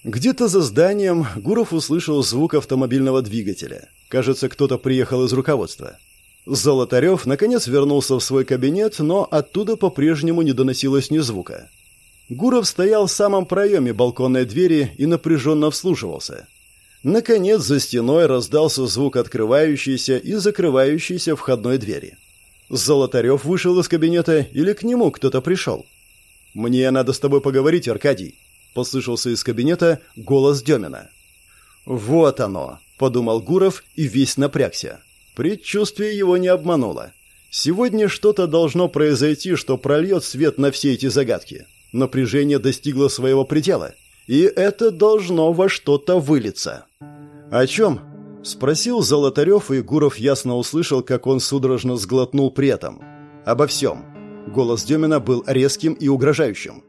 Где-то за зданием Гуров услышал звук автомобильного двигателя. Кажется, кто-то приехал из руководства. Золотарев, наконец, вернулся в свой кабинет, но оттуда по-прежнему не доносилось ни звука. Гуров стоял в самом проеме балконной двери и напряженно вслушивался. Наконец, за стеной раздался звук открывающейся и закрывающейся входной двери. Золотарев вышел из кабинета или к нему кто-то пришел? «Мне надо с тобой поговорить, Аркадий», — послышался из кабинета голос Демина. «Вот оно», подумал Гуров и весь напрягся. Предчувствие его не обмануло. Сегодня что-то должно произойти, что прольет свет на все эти загадки. Напряжение достигло своего предела, и это должно во что-то вылиться. «О чем?» – спросил Золотарев, и Гуров ясно услышал, как он судорожно сглотнул при этом. «Обо всем». Голос Демина был резким и угрожающим.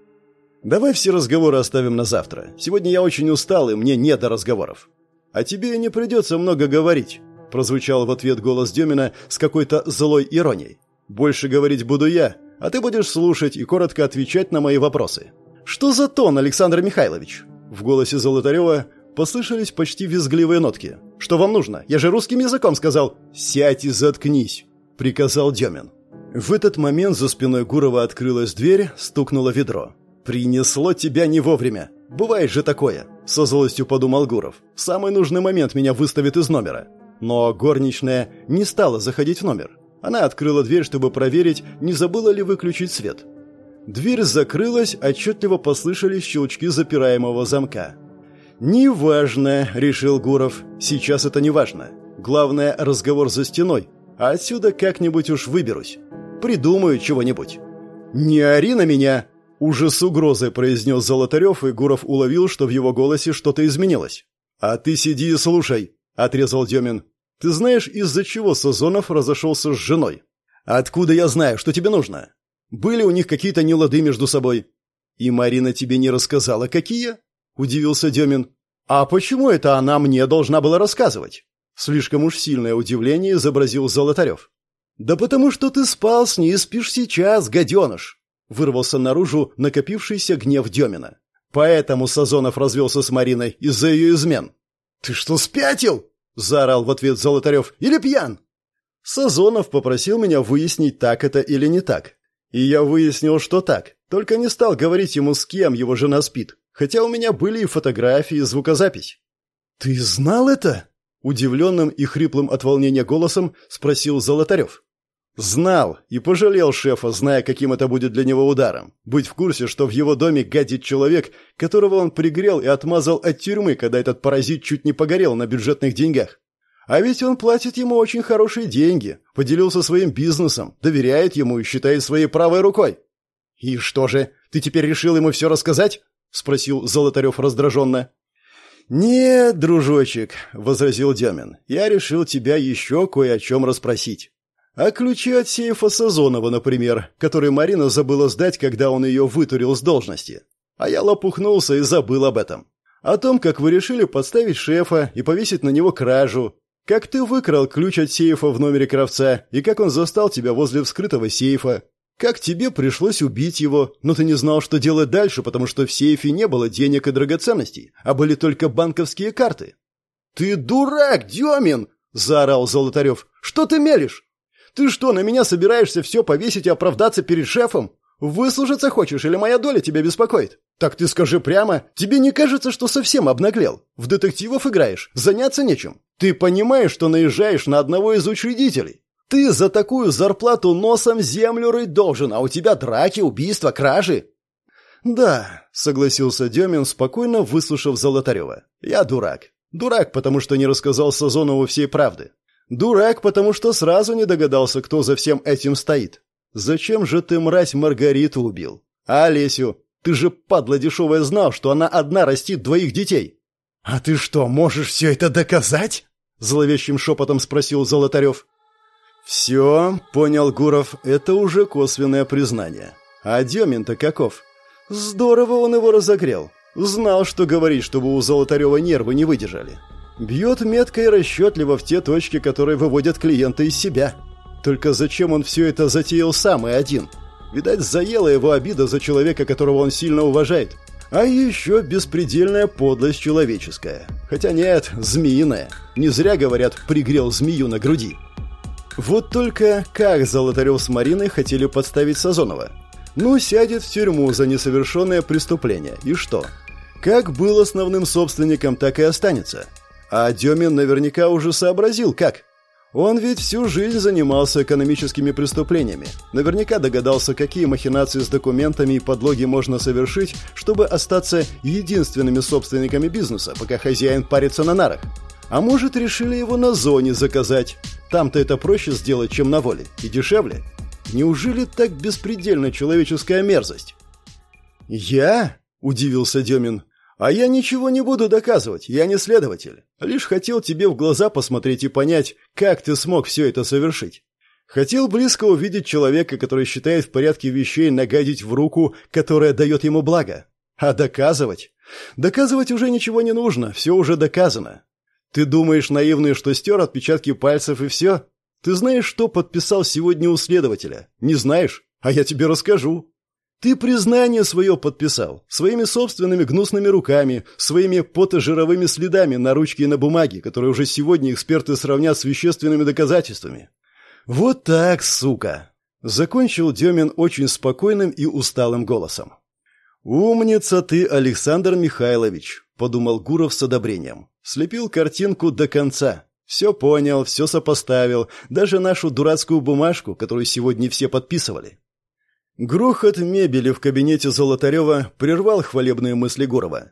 «Давай все разговоры оставим на завтра. Сегодня я очень устал, и мне не до разговоров. «А тебе не придется много говорить», – прозвучал в ответ голос Демина с какой-то злой иронией. «Больше говорить буду я, а ты будешь слушать и коротко отвечать на мои вопросы». «Что за тон, Александр Михайлович?» В голосе Золотарева послышались почти визгливые нотки. «Что вам нужно? Я же русским языком сказал». «Сядь и заткнись», – приказал Демин. В этот момент за спиной Гурова открылась дверь, стукнуло ведро. «Принесло тебя не вовремя. Бывает же такое», — со злостью подумал Гуров. «В самый нужный момент меня выставит из номера». Но горничная не стала заходить в номер. Она открыла дверь, чтобы проверить, не забыла ли выключить свет. Дверь закрылась, отчетливо послышались щелчки запираемого замка. «Неважно», — решил Гуров. «Сейчас это не важно. Главное — разговор за стеной. Отсюда как-нибудь уж выберусь. Придумаю чего-нибудь». «Не ори на меня!» Уже с угрозой произнес Золотарев, и Гуров уловил, что в его голосе что-то изменилось. «А ты сиди и слушай», — отрезал Демин. «Ты знаешь, из-за чего Сазонов разошелся с женой?» «Откуда я знаю, что тебе нужно?» «Были у них какие-то нелады между собой?» «И Марина тебе не рассказала, какие?» — удивился Демин. «А почему это она мне должна была рассказывать?» Слишком уж сильное удивление изобразил Золотарев. «Да потому что ты спал с ней и спишь сейчас, гаденыш!» Вырвался наружу накопившийся гнев Демина. Поэтому Сазонов развелся с Мариной из-за ее измен. «Ты что, спятил?» – заорал в ответ Золотарев. «Или пьян?» Сазонов попросил меня выяснить, так это или не так. И я выяснил, что так. Только не стал говорить ему, с кем его жена спит. Хотя у меня были и фотографии, и звукозапись. «Ты знал это?» Удивленным и хриплым от волнения голосом спросил Золотарев. Знал и пожалел шефа, зная, каким это будет для него ударом. Быть в курсе, что в его доме гадит человек, которого он пригрел и отмазал от тюрьмы, когда этот паразит чуть не погорел на бюджетных деньгах. А ведь он платит ему очень хорошие деньги, поделился своим бизнесом, доверяет ему и считает своей правой рукой. «И что же, ты теперь решил ему все рассказать?» — спросил Золотарев раздраженно. «Нет, дружочек», — возразил Демин, — «я решил тебя еще кое о чем расспросить». А ключи от сейфа Сазонова, например, который Марина забыла сдать, когда он ее вытурил с должности. А я лопухнулся и забыл об этом. О том, как вы решили подставить шефа и повесить на него кражу. Как ты выкрал ключ от сейфа в номере Кравца и как он застал тебя возле вскрытого сейфа. Как тебе пришлось убить его, но ты не знал, что делать дальше, потому что в сейфе не было денег и драгоценностей, а были только банковские карты. «Ты дурак, Демин!» – заорал Золотарев. «Что ты мелешь? Ты что, на меня собираешься все повесить и оправдаться перед шефом? Выслужиться хочешь или моя доля тебя беспокоит? Так ты скажи прямо, тебе не кажется, что совсем обнаглел? В детективов играешь, заняться нечем. Ты понимаешь, что наезжаешь на одного из учредителей? Ты за такую зарплату носом землю рыть должен, а у тебя драки, убийства, кражи. Да, согласился Демин, спокойно выслушав Золотарева. Я дурак. Дурак, потому что не рассказал Сазонову всей правды. Дурак, потому что сразу не догадался, кто за всем этим стоит. Зачем же ты, мразь, Маргариту убил? А Олесю? Ты же, падла дешевая, знал, что она одна растит двоих детей. А ты что, можешь все это доказать? Зловещим шепотом спросил Золотарев. «Все, — понял Гуров, — это уже косвенное признание. А Демин-то каков? Здорово он его разогрел. Знал, что говорить, чтобы у Золотарева нервы не выдержали. Бьет метко и расчетливо в те точки, которые выводят клиента из себя. Только зачем он все это затеял сам и один? Видать, заела его обида за человека, которого он сильно уважает. А еще беспредельная подлость человеческая. Хотя нет, змеиная. Не зря говорят «пригрел змею на груди». Вот только как Золотарев с Мариной хотели подставить Сазонова? Ну, сядет в тюрьму за несовершенное преступление. И что? Как был основным собственником, так и останется. А Демин наверняка уже сообразил, как. Он ведь всю жизнь занимался экономическими преступлениями. Наверняка догадался, какие махинации с документами и подлоги можно совершить, чтобы остаться единственными собственниками бизнеса, пока хозяин парится на нарах. А может, решили его на зоне заказать. Там-то это проще сделать, чем на воле. И дешевле. Неужели так беспредельна человеческая мерзость? «Я?» – удивился Демин. «А я ничего не буду доказывать, я не следователь. Лишь хотел тебе в глаза посмотреть и понять, как ты смог все это совершить. Хотел близко увидеть человека, который считает в порядке вещей нагадить в руку, которая дает ему благо. А доказывать? Доказывать уже ничего не нужно, все уже доказано. Ты думаешь, наивный, что стер отпечатки пальцев и все? Ты знаешь, что подписал сегодня у следователя? Не знаешь? А я тебе расскажу. Ты признание свое подписал, своими собственными гнусными руками, своими потожировыми следами на ручке и на бумаге, которые уже сегодня эксперты сравнят с вещественными доказательствами. Вот так, сука. Закончил Демин очень спокойным и усталым голосом. «Умница ты, Александр Михайлович», — подумал Гуров с одобрением. Слепил картинку до конца. Все понял, все сопоставил, даже нашу дурацкую бумажку, которую сегодня все подписывали. Грохот мебели в кабинете Золотарева прервал хвалебные мысли Гурова.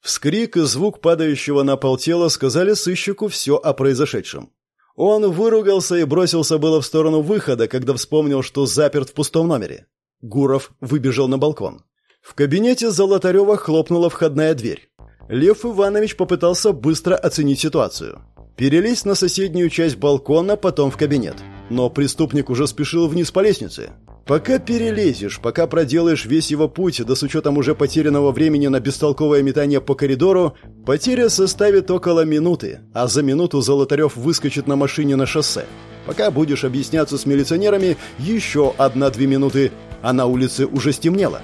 Вскрик и звук падающего на пол тела сказали сыщику все о произошедшем. Он выругался и бросился было в сторону выхода, когда вспомнил, что заперт в пустом номере. Гуров выбежал на балкон. В кабинете Золотарева хлопнула входная дверь. Лев Иванович попытался быстро оценить ситуацию. Перелезть на соседнюю часть балкона, потом в кабинет. Но преступник уже спешил вниз по лестнице. Пока перелезешь, пока проделаешь весь его путь, да с учетом уже потерянного времени на бестолковое метание по коридору, потеря составит около минуты, а за минуту Золотарев выскочит на машине на шоссе. Пока будешь объясняться с милиционерами, еще одна-две минуты, а на улице уже стемнело.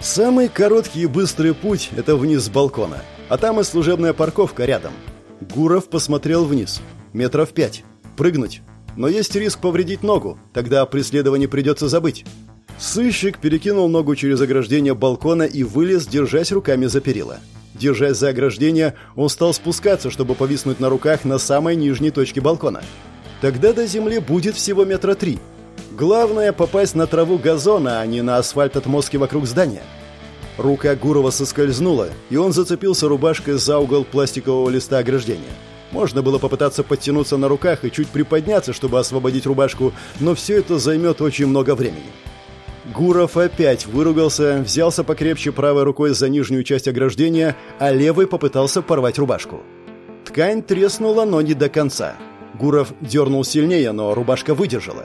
Самый короткий и быстрый путь – это вниз с балкона – а там и служебная парковка рядом. Гуров посмотрел вниз. Метров пять. Прыгнуть. Но есть риск повредить ногу, тогда о преследовании придется забыть. Сыщик перекинул ногу через ограждение балкона и вылез, держась руками за перила. Держась за ограждение, он стал спускаться, чтобы повиснуть на руках на самой нижней точке балкона. Тогда до земли будет всего метра три. Главное попасть на траву газона, а не на асфальт отмостки вокруг здания. Рука Гурова соскользнула, и он зацепился рубашкой за угол пластикового листа ограждения. Можно было попытаться подтянуться на руках и чуть приподняться, чтобы освободить рубашку, но все это займет очень много времени. Гуров опять выругался, взялся покрепче правой рукой за нижнюю часть ограждения, а левой попытался порвать рубашку. Ткань треснула, но не до конца. Гуров дернул сильнее, но рубашка выдержала.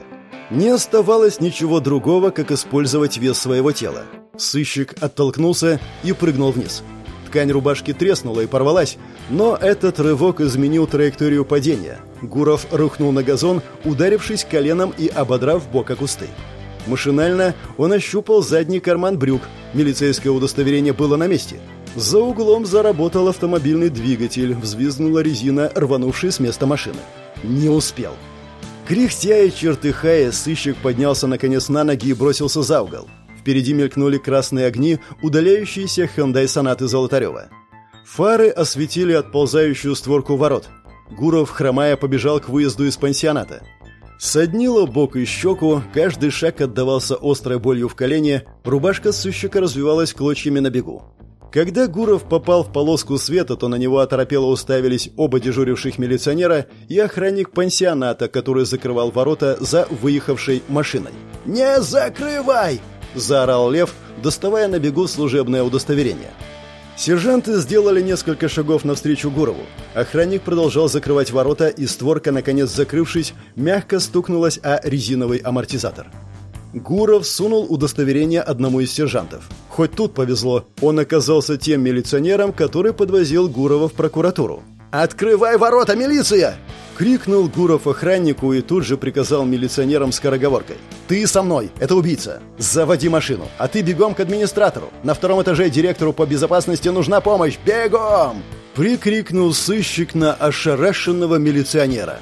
Не оставалось ничего другого, как использовать вес своего тела. Сыщик оттолкнулся и прыгнул вниз. Ткань рубашки треснула и порвалась, но этот рывок изменил траекторию падения. Гуров рухнул на газон, ударившись коленом и ободрав бок о кусты. Машинально он ощупал задний карман брюк. Милицейское удостоверение было на месте. За углом заработал автомобильный двигатель, взвизгнула резина, рванувшая с места машины. Не успел. Кряхтя и чертыхая, сыщик поднялся наконец на ноги и бросился за угол. Впереди мелькнули красные огни, удаляющиеся Hyundai Сонаты Золотарева. Фары осветили отползающую створку ворот. Гуров, хромая, побежал к выезду из пансионата. Соднило бок и щеку, каждый шаг отдавался острой болью в колене, рубашка сыщика развивалась клочьями на бегу. Когда Гуров попал в полоску света, то на него оторопело уставились оба дежуривших милиционера и охранник пансионата, который закрывал ворота за выехавшей машиной. «Не закрывай!» – заорал Лев, доставая на бегу служебное удостоверение. Сержанты сделали несколько шагов навстречу Гурову. Охранник продолжал закрывать ворота, и створка, наконец закрывшись, мягко стукнулась о резиновый амортизатор. Гуров сунул удостоверение одному из сержантов. Хоть тут повезло, он оказался тем милиционером, который подвозил Гурова в прокуратуру. «Открывай ворота, милиция!» Крикнул Гуров охраннику и тут же приказал милиционерам скороговоркой. «Ты со мной! Это убийца! Заводи машину! А ты бегом к администратору! На втором этаже директору по безопасности нужна помощь! Бегом!» Прикрикнул сыщик на ошарашенного милиционера.